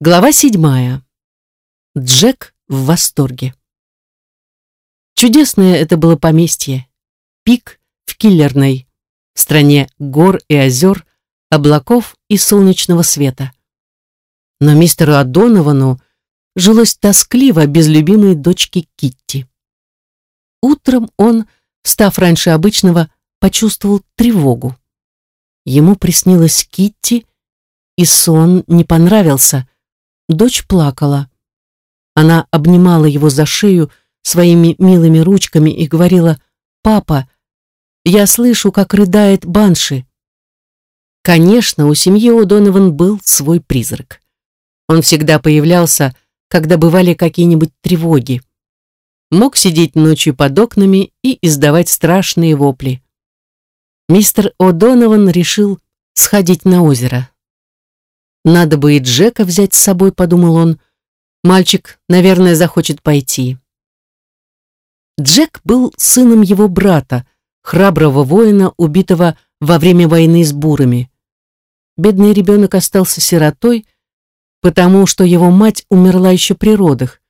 Глава седьмая. Джек в восторге. Чудесное это было поместье. Пик в Киллерной, в стране гор и озер, облаков и солнечного света. Но мистеру Адоновану жилось тоскливо без любимой дочки Китти. Утром он, встав раньше обычного, почувствовал тревогу. Ему приснилась Китти, и сон не понравился – Дочь плакала. Она обнимала его за шею своими милыми ручками и говорила «Папа, я слышу, как рыдает Банши». Конечно, у семьи О'Донован был свой призрак. Он всегда появлялся, когда бывали какие-нибудь тревоги. Мог сидеть ночью под окнами и издавать страшные вопли. Мистер О'Донован решил сходить на озеро. Надо бы и Джека взять с собой, подумал он. Мальчик, наверное, захочет пойти. Джек был сыном его брата, храброго воина, убитого во время войны с бурами. Бедный ребенок остался сиротой, потому что его мать умерла еще при родах,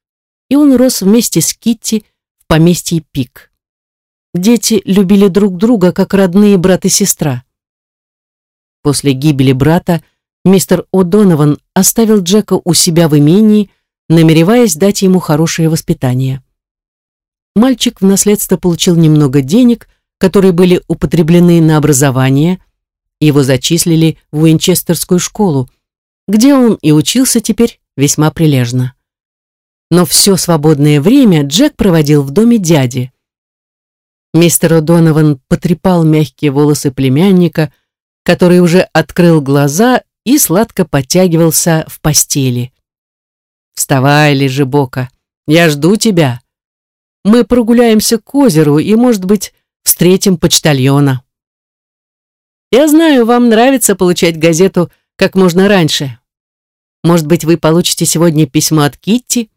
и он рос вместе с Китти в поместье Пик. Дети любили друг друга, как родные брат и сестра. После гибели брата мистер О'Донован оставил Джека у себя в имении, намереваясь дать ему хорошее воспитание. Мальчик в наследство получил немного денег, которые были употреблены на образование. Его зачислили в Уинчестерскую школу, где он и учился теперь весьма прилежно. Но все свободное время Джек проводил в доме дяди. Мистер О'Донован потрепал мягкие волосы племянника, который уже открыл глаза и сладко подтягивался в постели. «Вставай, Лежебока, я жду тебя. Мы прогуляемся к озеру и, может быть, встретим почтальона». «Я знаю, вам нравится получать газету как можно раньше. Может быть, вы получите сегодня письмо от Китти?»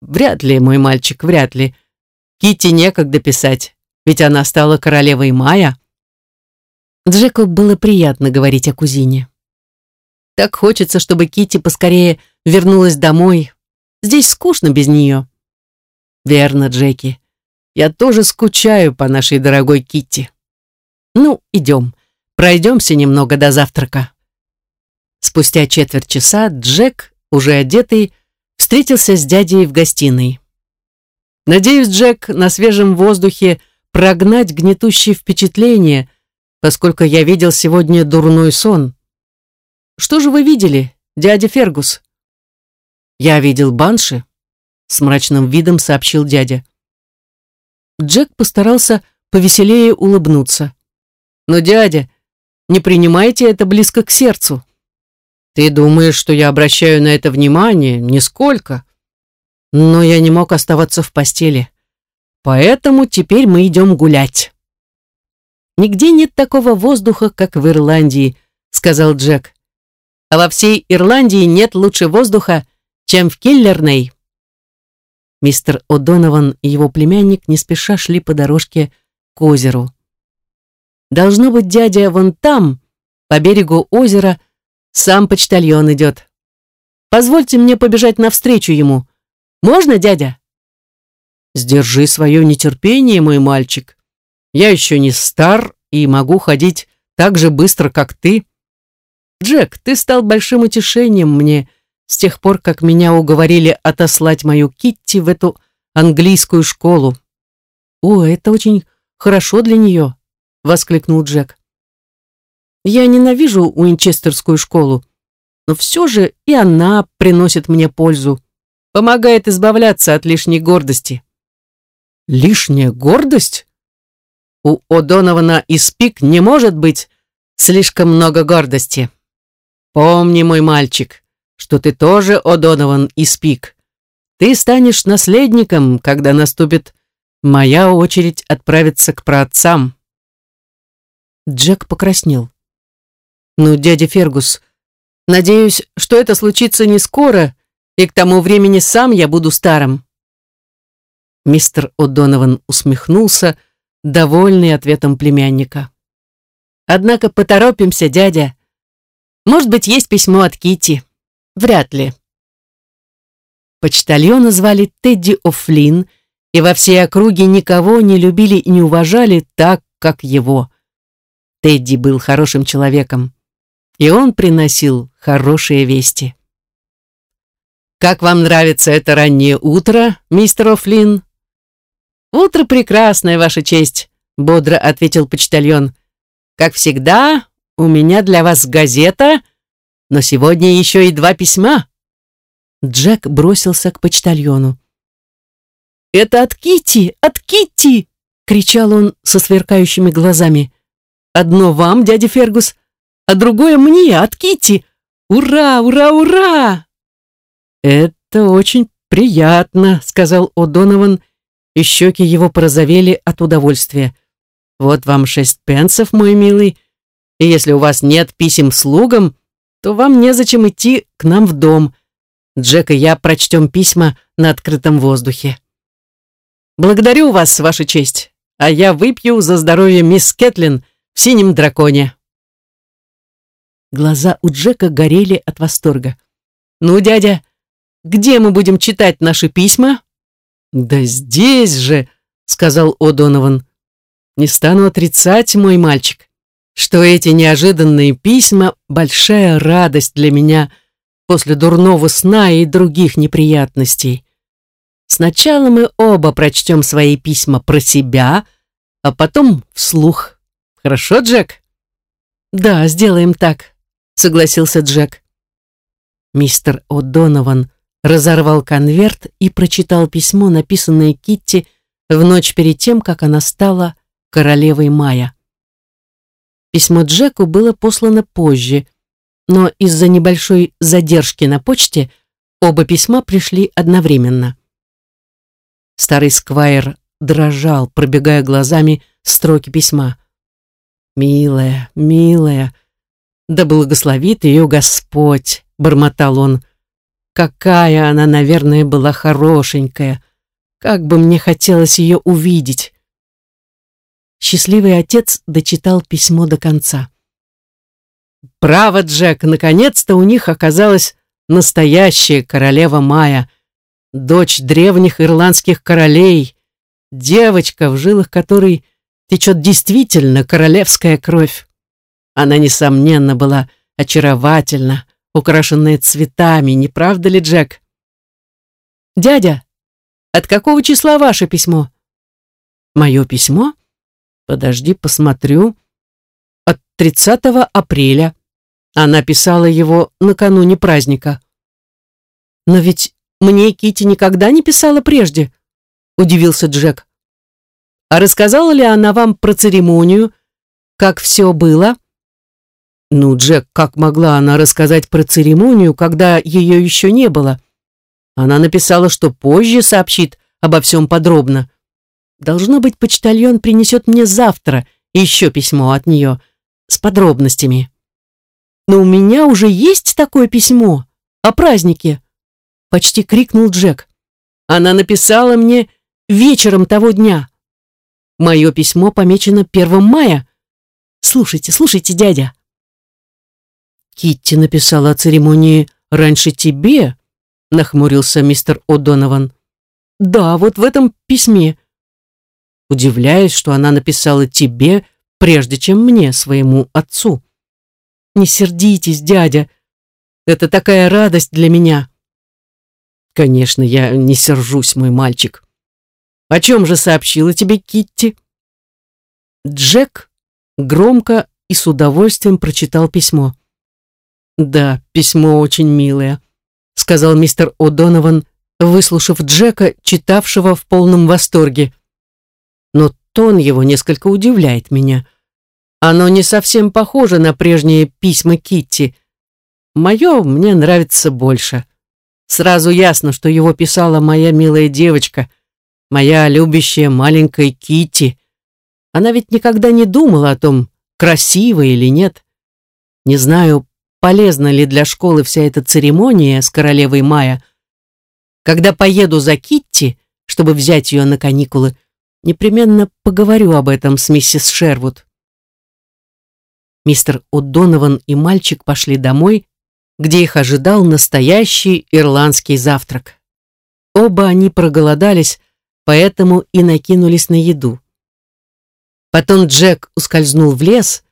«Вряд ли, мой мальчик, вряд ли. Китти некогда писать, ведь она стала королевой Мая». Джеку было приятно говорить о кузине. Так хочется, чтобы Кити поскорее вернулась домой. Здесь скучно без нее. Верно, Джеки. Я тоже скучаю по нашей дорогой Китти. Ну, идем. Пройдемся немного до завтрака. Спустя четверть часа Джек, уже одетый, встретился с дядей в гостиной. Надеюсь, Джек, на свежем воздухе прогнать гнетущие впечатления, поскольку я видел сегодня дурной сон. Что же вы видели, дядя Фергус?» «Я видел банши», — с мрачным видом сообщил дядя. Джек постарался повеселее улыбнуться. «Но, дядя, не принимайте это близко к сердцу. Ты думаешь, что я обращаю на это внимание? Нисколько. Но я не мог оставаться в постели. Поэтому теперь мы идем гулять». «Нигде нет такого воздуха, как в Ирландии», — сказал Джек а во всей Ирландии нет лучше воздуха, чем в Киллерней. Мистер О'Донован и его племянник не спеша шли по дорожке к озеру. Должно быть, дядя вон там, по берегу озера, сам почтальон идет. Позвольте мне побежать навстречу ему. Можно, дядя? Сдержи свое нетерпение, мой мальчик. Я еще не стар и могу ходить так же быстро, как ты. Джек, ты стал большим утешением мне с тех пор, как меня уговорили отослать мою Китти в эту английскую школу. О, это очень хорошо для нее, воскликнул Джек. Я ненавижу Уинчестерскую школу, но все же и она приносит мне пользу, помогает избавляться от лишней гордости. Лишняя гордость? У О'Донована и Спик не может быть слишком много гордости. Помни, мой мальчик, что ты тоже О'Донован и Спик. Ты станешь наследником, когда наступит моя очередь отправиться к праотцам. Джек покраснел. Ну, дядя Фергус, надеюсь, что это случится не скоро, и к тому времени сам я буду старым. Мистер О'Донован усмехнулся, довольный ответом племянника. Однако поторопимся, дядя. Может быть, есть письмо от Кити. Вряд ли. Почтальона звали Тедди О'Флинн, и во всей округе никого не любили и не уважали так, как его. Тедди был хорошим человеком, и он приносил хорошие вести. «Как вам нравится это раннее утро, мистер О'Флинн?» «Утро прекрасное, Ваша честь», — бодро ответил почтальон. «Как всегда, у меня для вас газета, но сегодня еще и два письма». Джек бросился к почтальону. «Это от Кити, от Кити! кричал он со сверкающими глазами. «Одно вам, дядя Фергус, а другое мне, от Кити! Ура, ура, ура!» «Это очень приятно», — сказал О'Донован, и щеки его порозовели от удовольствия. «Вот вам шесть пенсов, мой милый, и если у вас нет писем слугам, то вам незачем идти к нам в дом. Джек и я прочтем письма на открытом воздухе». «Благодарю вас, Ваша честь, а я выпью за здоровье мисс Кэтлин в синем драконе». Глаза у Джека горели от восторга. «Ну, дядя, где мы будем читать наши письма?» «Да здесь же», — сказал О'Донован. «Не стану отрицать, мой мальчик, что эти неожиданные письма — большая радость для меня после дурного сна и других неприятностей. Сначала мы оба прочтем свои письма про себя, а потом вслух. Хорошо, Джек?» «Да, сделаем так», — согласился Джек. Мистер О'Донован разорвал конверт и прочитал письмо, написанное Китти в ночь перед тем, как она стала королевой Мая. Письмо Джеку было послано позже, но из-за небольшой задержки на почте оба письма пришли одновременно. Старый сквайр дрожал, пробегая глазами строки письма. «Милая, милая, да благословит ее Господь», — бормотал он, — Какая она, наверное, была хорошенькая. Как бы мне хотелось ее увидеть. Счастливый отец дочитал письмо до конца. «Право, Джек, наконец-то у них оказалась настоящая королева Майя, дочь древних ирландских королей, девочка, в жилах которой течет действительно королевская кровь. Она, несомненно, была очаровательна, украшенные цветами, не правда ли, Джек? Дядя, от какого числа ваше письмо? Мое письмо? Подожди, посмотрю. От 30 апреля. Она писала его накануне праздника. Но ведь мне Кити никогда не писала прежде, удивился Джек. А рассказала ли она вам про церемонию, как все было? Ну, Джек, как могла она рассказать про церемонию, когда ее еще не было? Она написала, что позже сообщит обо всем подробно. Должно быть, почтальон принесет мне завтра еще письмо от нее с подробностями. Но у меня уже есть такое письмо о празднике, почти крикнул Джек. Она написала мне вечером того дня. Мое письмо помечено 1 мая. Слушайте, слушайте, дядя. Китти написала о церемонии раньше тебе?» — нахмурился мистер О'Донован. «Да, вот в этом письме». Удивляюсь, что она написала тебе, прежде чем мне, своему отцу. «Не сердитесь, дядя. Это такая радость для меня». «Конечно, я не сержусь, мой мальчик. О чем же сообщила тебе Китти?» Джек громко и с удовольствием прочитал письмо. «Да, письмо очень милое», — сказал мистер О'Донован, выслушав Джека, читавшего в полном восторге. «Но тон его несколько удивляет меня. Оно не совсем похоже на прежние письма Китти. Мое мне нравится больше. Сразу ясно, что его писала моя милая девочка, моя любящая маленькая Китти. Она ведь никогда не думала о том, красиво или нет. Не знаю, полезна ли для школы вся эта церемония с королевой Майя. Когда поеду за Китти, чтобы взять ее на каникулы, непременно поговорю об этом с миссис Шервуд. Мистер О'Донован и мальчик пошли домой, где их ожидал настоящий ирландский завтрак. Оба они проголодались, поэтому и накинулись на еду. Потом Джек ускользнул в лес,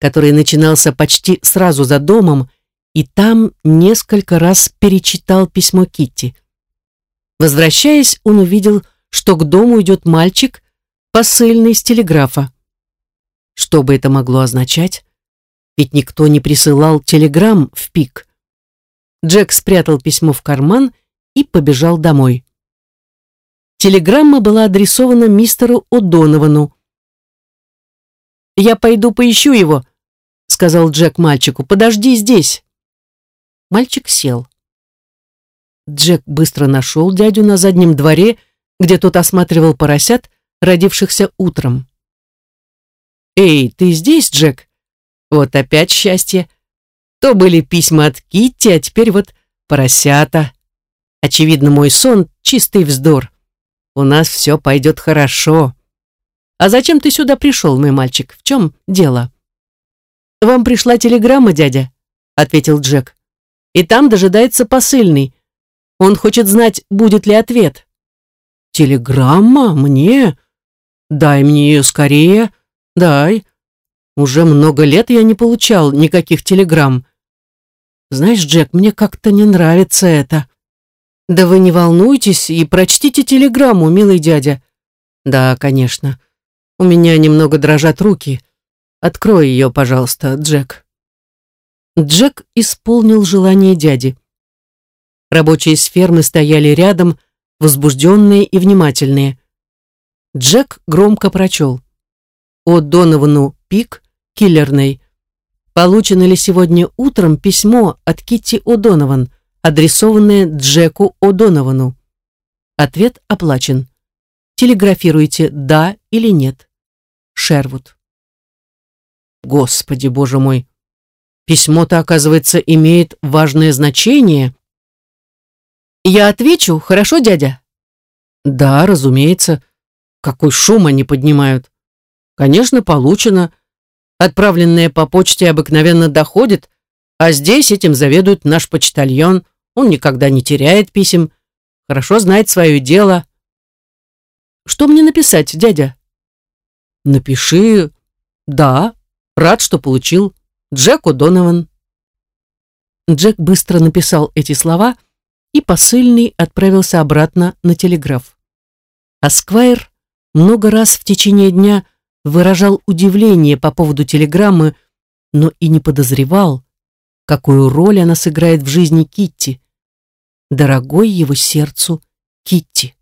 который начинался почти сразу за домом, и там несколько раз перечитал письмо Китти. Возвращаясь, он увидел, что к дому идет мальчик, посыльный с телеграфа. Что бы это могло означать? Ведь никто не присылал телеграмм в пик. Джек спрятал письмо в карман и побежал домой. Телеграмма была адресована мистеру О'Доновану. «Я пойду поищу его», — сказал Джек мальчику. «Подожди здесь». Мальчик сел. Джек быстро нашел дядю на заднем дворе, где тот осматривал поросят, родившихся утром. «Эй, ты здесь, Джек?» Вот опять счастье. То были письма от Китти, а теперь вот поросята. Очевидно, мой сон — чистый вздор. У нас все пойдет хорошо. А зачем ты сюда пришел, мой мальчик? В чем дело? Вам пришла телеграмма, дядя, — ответил Джек. И там дожидается посыльный. Он хочет знать, будет ли ответ. Телеграмма? Мне? Дай мне ее скорее. Дай. Уже много лет я не получал никаких телеграмм. Знаешь, Джек, мне как-то не нравится это. Да вы не волнуйтесь и прочтите телеграмму, милый дядя. Да, конечно. У меня немного дрожат руки. Открой ее, пожалуйста, Джек. Джек исполнил желание дяди. Рабочие с фермы стояли рядом, возбужденные и внимательные. Джек громко прочел. О Доновану Пик киллерной. Получено ли сегодня утром письмо от Китти О'Донован, адресованное Джеку О'Доновану? Ответ оплачен. Телеграфируйте «да» или «нет». Шервуд. Господи, боже мой! Письмо-то, оказывается, имеет важное значение. Я отвечу, хорошо, дядя? Да, разумеется. Какой шум они поднимают. Конечно, получено. Отправленное по почте обыкновенно доходит, а здесь этим заведует наш почтальон. Он никогда не теряет писем, хорошо знает свое дело. Что мне написать, дядя? Напиши «Да, рад, что получил. Джек О'Донован». Джек быстро написал эти слова, и посыльный отправился обратно на телеграф. А Сквайр много раз в течение дня выражал удивление по поводу телеграммы, но и не подозревал, какую роль она сыграет в жизни Китти, дорогой его сердцу Китти.